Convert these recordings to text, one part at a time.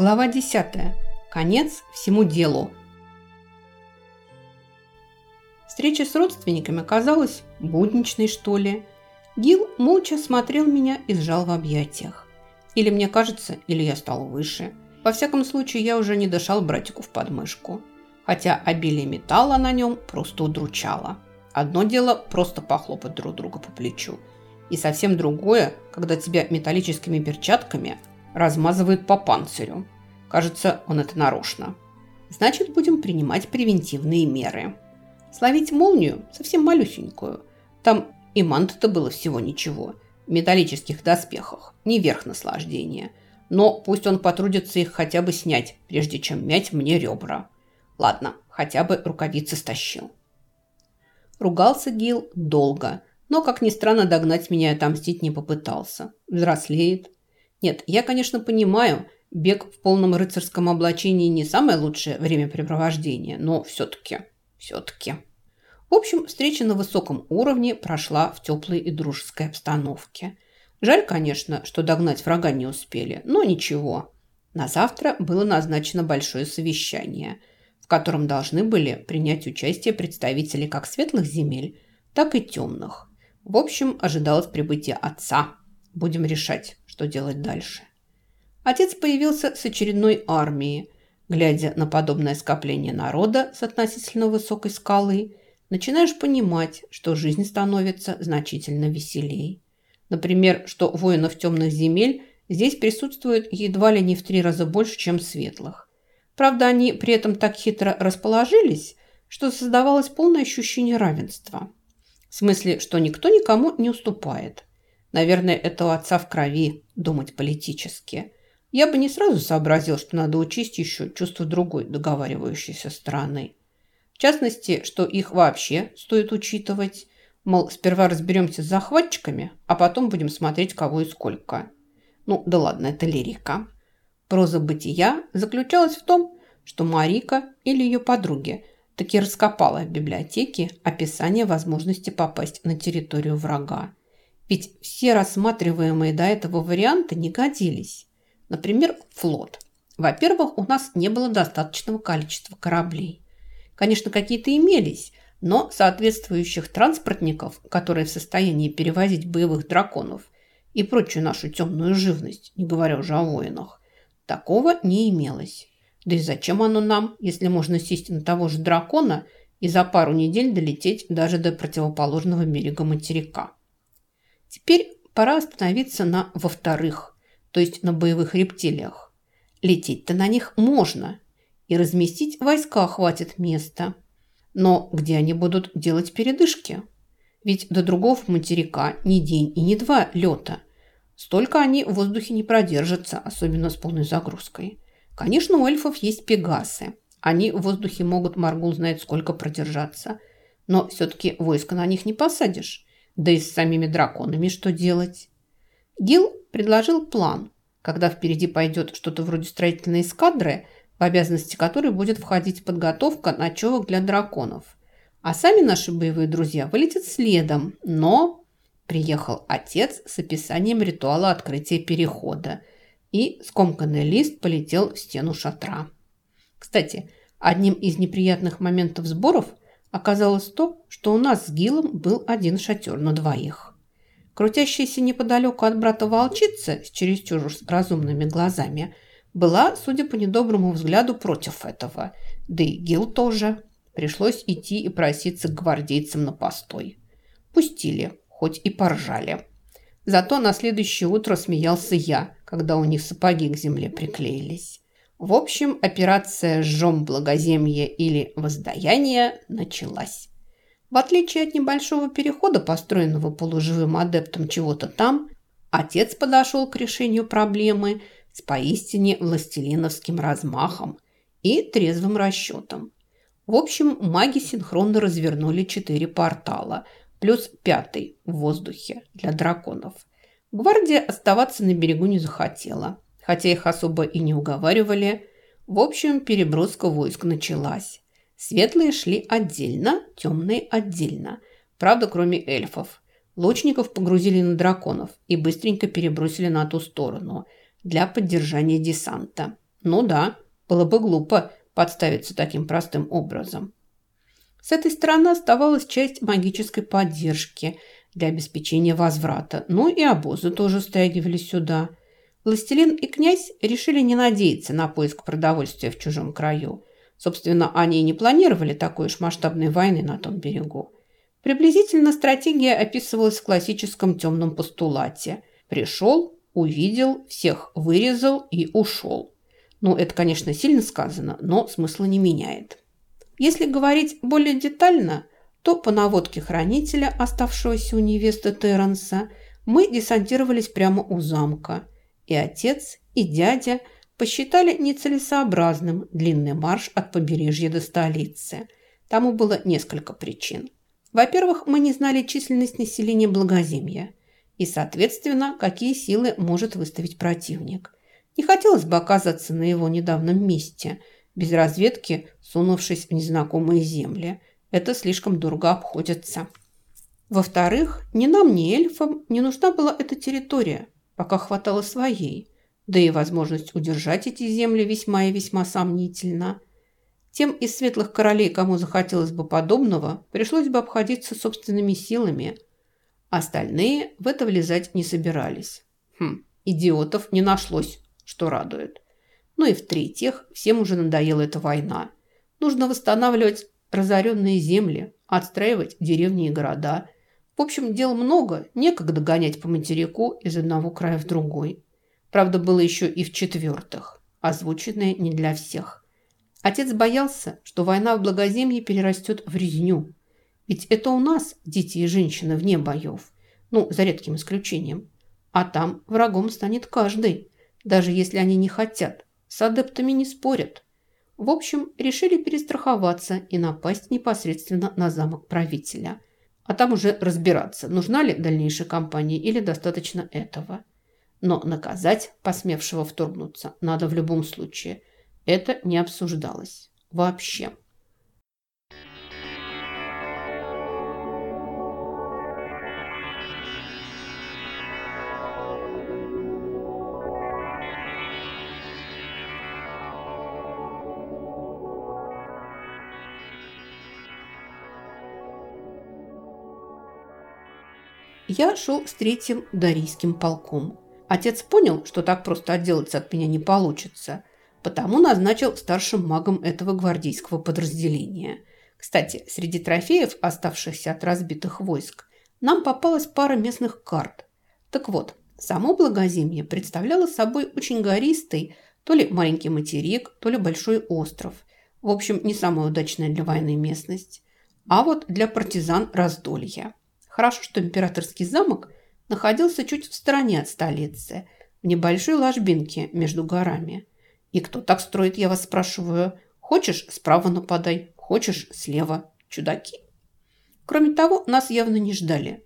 Глава 10. Конец всему делу. Встреча с родственниками казалась будничной, что ли. Гил молча смотрел меня и сжал в объятиях. Или мне кажется, или я стал выше. Во всяком случае, я уже не дышал братику в подмышку. Хотя обилие металла на нем просто удручало. Одно дело просто похлопать друг друга по плечу. И совсем другое, когда тебя металлическими перчатками размазывает по панцирю. Кажется, он это нарочно. Значит, будем принимать превентивные меры. Словить молнию совсем малюсенькую. Там и манта-то было всего ничего. В металлических доспехах. Не верх наслаждения. Но пусть он потрудится их хотя бы снять, прежде чем мять мне ребра. Ладно, хотя бы рукавицы стащил. Ругался Гил долго, но, как ни странно, догнать меня и отомстить не попытался. Взрослеет. Нет, я, конечно, понимаю, бег в полном рыцарском облачении не самое лучшее времяпрепровождение, но все-таки, все-таки. В общем, встреча на высоком уровне прошла в теплой и дружеской обстановке. Жаль, конечно, что догнать врага не успели, но ничего. На завтра было назначено большое совещание, в котором должны были принять участие представители как светлых земель, так и темных. В общем, ожидалось прибытие отца. Будем решать, что делать дальше. Отец появился с очередной армией. Глядя на подобное скопление народа с относительно высокой скалы, начинаешь понимать, что жизнь становится значительно веселей. Например, что воинов темных земель здесь присутствует едва ли не в три раза больше, чем светлых. Правда, они при этом так хитро расположились, что создавалось полное ощущение равенства. В смысле, что никто никому не уступает. Наверное, это у отца в крови думать политически. Я бы не сразу сообразил, что надо учесть еще чувство другой договаривающейся стороны. В частности, что их вообще стоит учитывать. Мол, сперва разберемся с захватчиками, а потом будем смотреть, кого и сколько. Ну, да ладно, это лирика. Проза бытия заключалась в том, что Марика или ее подруги таки раскопала в библиотеке описание возможности попасть на территорию врага. Ведь все рассматриваемые до этого варианты не годились. Например, флот. Во-первых, у нас не было достаточного количества кораблей. Конечно, какие-то имелись, но соответствующих транспортников, которые в состоянии перевозить боевых драконов и прочую нашу темную живность, не говоря уже о воинах, такого не имелось. Да и зачем оно нам, если можно сесть на того же дракона и за пару недель долететь даже до противоположного берега материка? Теперь пора остановиться на «во-вторых», то есть на боевых рептилиях. Лететь-то на них можно, и разместить войска хватит места. Но где они будут делать передышки? Ведь до другого материка ни день и ни два лета. Столько они в воздухе не продержатся, особенно с полной загрузкой. Конечно, у эльфов есть пегасы. Они в воздухе могут, Маргул знает, сколько продержаться. Но все-таки войско на них не посадишь. Да и с самими драконами что делать? Гил предложил план, когда впереди пойдет что-то вроде строительной эскадры, в обязанности которой будет входить подготовка ночевок для драконов. А сами наши боевые друзья вылетят следом, но... Приехал отец с описанием ритуала открытия перехода, и скомканный лист полетел в стену шатра. Кстати, одним из неприятных моментов сборов оказалось то, что у нас с Гилом был один шатер на двоих. Крутящаяся неподалеку от брата волчица с чересчур разумными глазами была, судя по недоброму взгляду, против этого. Да и Гил тоже. Пришлось идти и проситься к гвардейцам на постой. Пустили, хоть и поржали. Зато на следующее утро смеялся я, когда у них сапоги к земле приклеились. В общем, операция «Жжем благоземье» или «Воздаяние» началась. В отличие от небольшого перехода, построенного полуживым адептом чего-то там, отец подошел к решению проблемы с поистине властелиновским размахом и трезвым расчетом. В общем, маги синхронно развернули четыре портала, плюс пятый в воздухе для драконов. Гвардия оставаться на берегу не захотела, хотя их особо и не уговаривали. В общем, переброска войск началась. Светлые шли отдельно, темные отдельно. Правда, кроме эльфов. Лучников погрузили на драконов и быстренько перебросили на ту сторону для поддержания десанта. Ну да, было бы глупо подставиться таким простым образом. С этой стороны оставалась часть магической поддержки для обеспечения возврата, ну и обозы тоже стягивали сюда. Властелин и князь решили не надеяться на поиск продовольствия в чужом краю. Собственно, они и не планировали такой уж масштабной войны на том берегу. Приблизительно стратегия описывалась в классическом темном постулате. Пришел, увидел, всех вырезал и ушел. Ну, это, конечно, сильно сказано, но смысла не меняет. Если говорить более детально, то по наводке хранителя, оставшегося у невесты Терренса, мы десантировались прямо у замка. И отец, и дядя посчитали нецелесообразным длинный марш от побережья до столицы. Тому было несколько причин. Во-первых, мы не знали численность населения Благоземья и, соответственно, какие силы может выставить противник. Не хотелось бы оказаться на его недавнем месте – без разведки сунувшись в незнакомые земли. Это слишком дорого обходится. Во-вторых, ни нам, ни эльфам не нужна была эта территория, пока хватало своей. Да и возможность удержать эти земли весьма и весьма сомнительна. Тем из светлых королей, кому захотелось бы подобного, пришлось бы обходиться собственными силами. Остальные в это влезать не собирались. Хм, идиотов не нашлось, что радует. Ну и в-третьих, всем уже надоела эта война. Нужно восстанавливать разоренные земли, отстраивать деревни и города. В общем, дел много, некогда гонять по материку из одного края в другой. Правда, было еще и в-четвертых, озвученное не для всех. Отец боялся, что война в Благоземье перерастет в резню. Ведь это у нас дети и женщины вне боев. Ну, за редким исключением. А там врагом станет каждый, даже если они не хотят. С адептами не спорят. В общем, решили перестраховаться и напасть непосредственно на замок правителя. А там уже разбираться, нужна ли дальнейшая кампания или достаточно этого. Но наказать посмевшего вторгнуться надо в любом случае. Это не обсуждалось. Вообще. Я шел с третьим дарийским полком. Отец понял, что так просто отделаться от меня не получится, потому назначил старшим магом этого гвардейского подразделения. Кстати, среди трофеев, оставшихся от разбитых войск, нам попалась пара местных карт. Так вот, само Благоземье представляло собой очень гористый, то ли маленький материк, то ли большой остров. В общем, не самая удачная для войны местность. А вот для партизан раздолья. Хорошо, что императорский замок находился чуть в стороне от столицы, в небольшой ложбинке между горами. И кто так строит, я вас спрашиваю? Хочешь, справа нападай, хочешь, слева. Чудаки. Кроме того, нас явно не ждали.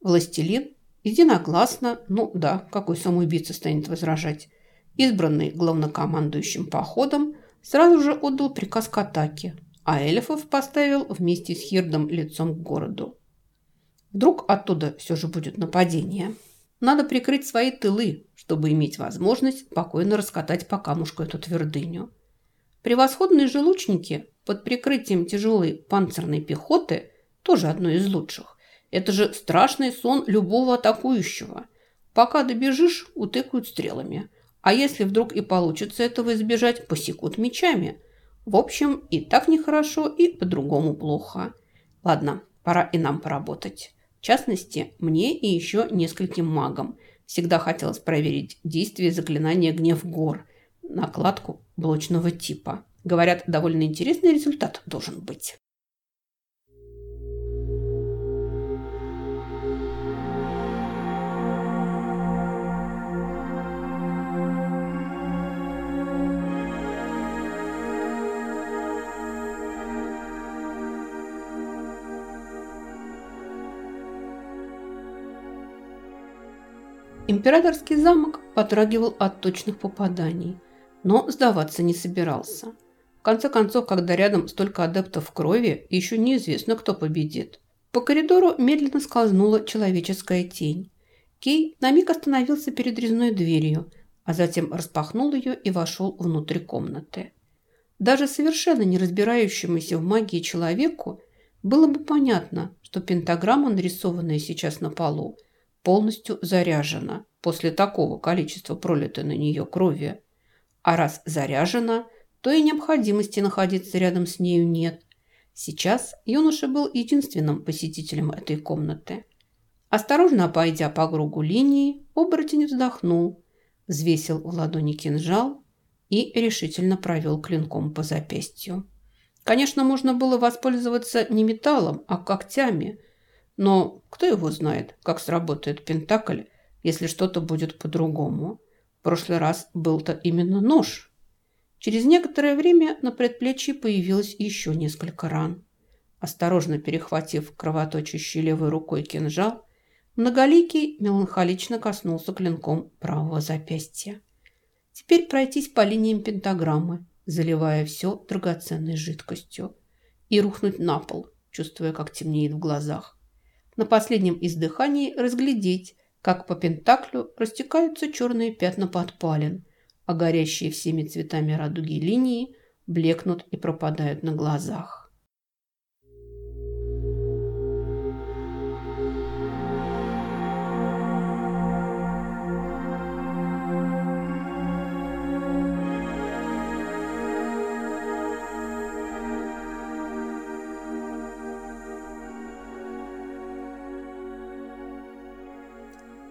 Властелин единогласно, ну да, какой самоубийца станет возражать, избранный главнокомандующим походом, сразу же отдал приказ к атаке, а эльфов поставил вместе с Хирдом лицом к городу. Вдруг оттуда все же будет нападение. Надо прикрыть свои тылы, чтобы иметь возможность спокойно раскатать по камушку эту твердыню. Превосходные же лучники под прикрытием тяжелой панцирной пехоты тоже одно из лучших. Это же страшный сон любого атакующего. Пока добежишь, утыкают стрелами. А если вдруг и получится этого избежать, посекут мечами. В общем, и так нехорошо, и по-другому плохо. Ладно, пора и нам поработать. В частности, мне и еще нескольким магам. Всегда хотелось проверить действие заклинания «Гнев гор», накладку блочного типа. Говорят, довольно интересный результат должен быть. Императорский замок потрагивал от точных попаданий, но сдаваться не собирался. В конце концов, когда рядом столько адептов крови, еще неизвестно, кто победит. По коридору медленно скользнула человеческая тень. Кей на миг остановился перед резной дверью, а затем распахнул ее и вошел внутрь комнаты. Даже совершенно не разбирающемуся в магии человеку было бы понятно, что пентаграмма, нарисованная сейчас на полу, полностью заряжена после такого количества пролитой на нее крови. А раз заряжена, то и необходимости находиться рядом с нею нет. Сейчас юноша был единственным посетителем этой комнаты. Осторожно обойдя по кругу линии, оборотень вздохнул, взвесил в ладони кинжал и решительно провел клинком по запястью. Конечно, можно было воспользоваться не металлом, а когтями, но кто его знает, как сработает пентакль, если что-то будет по-другому. В прошлый раз был-то именно нож. Через некоторое время на предплечье появилось еще несколько ран. Осторожно перехватив кровоточащей левой рукой кинжал, Многоликий меланхолично коснулся клинком правого запястья. Теперь пройтись по линиям пентаграммы, заливая все драгоценной жидкостью, и рухнуть на пол, чувствуя, как темнеет в глазах. На последнем издыхании разглядеть, как по пентаклю растекаются черные пятна подпалин, а горящие всеми цветами радуги линии блекнут и пропадают на глазах.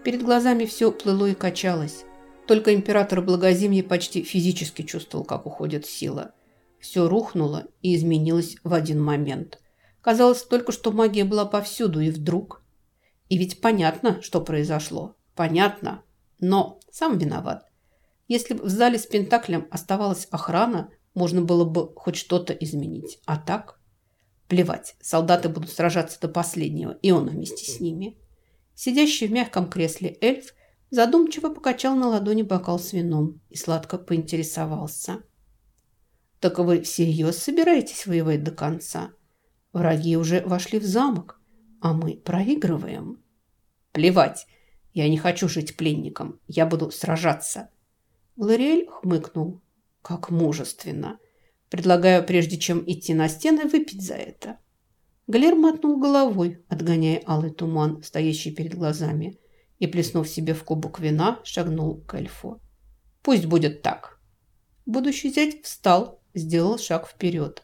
Перед глазами все плыло и качалось. Только император Благозимья почти физически чувствовал, как уходит сила. Все рухнуло и изменилось в один момент. Казалось только, что магия была повсюду, и вдруг... И ведь понятно, что произошло. Понятно. Но сам виноват. Если бы в зале с Пентаклем оставалась охрана, можно было бы хоть что-то изменить. А так? Плевать, солдаты будут сражаться до последнего, и он вместе с ними. Сидящий в мягком кресле эльф задумчиво покачал на ладони бокал с вином и сладко поинтересовался. «Так вы всерьез собираетесь воевать до конца? Враги уже вошли в замок, а мы проигрываем». «Плевать! Я не хочу жить пленником. Я буду сражаться». Глориэль хмыкнул. «Как мужественно! Предлагаю, прежде чем идти на стены, выпить за это». Галер мотнул головой, отгоняя алый туман, стоящий перед глазами, и, плеснув себе в кубок вина, шагнул к эльфу. «Пусть будет так». Будущий зять встал, сделал шаг вперед.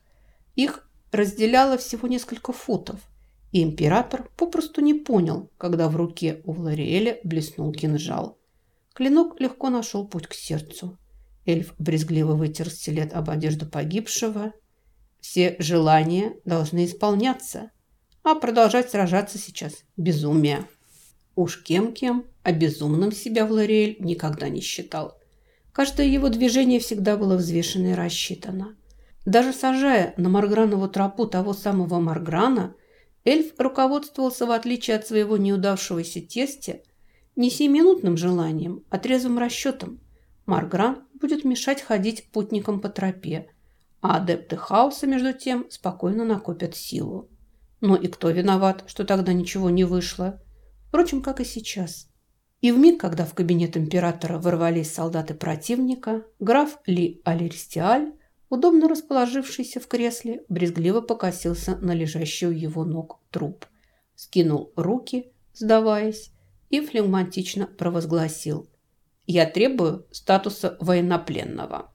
Их разделяло всего несколько футов, и император попросту не понял, когда в руке у Влариэля блеснул кинжал. Клинок легко нашел путь к сердцу. Эльф брезгливо вытер стилет об одежду погибшего все желания должны исполняться, а продолжать сражаться сейчас – безумие. Уж кем-кем, а безумным себя Влариэль никогда не считал. Каждое его движение всегда было взвешено и рассчитано. Даже сажая на Маргранову тропу того самого Марграна, эльф руководствовался, в отличие от своего неудавшегося тестя, не семиминутным желанием, а трезвым расчетом. Маргран будет мешать ходить путникам по тропе, а адепты хаоса, между тем, спокойно накопят силу. Ну и кто виноват, что тогда ничего не вышло? Впрочем, как и сейчас. И в миг, когда в кабинет императора ворвались солдаты противника, граф Ли Алеристиаль, удобно расположившийся в кресле, брезгливо покосился на лежащий у его ног труп. Скинул руки, сдаваясь, и флегматично провозгласил «Я требую статуса военнопленного».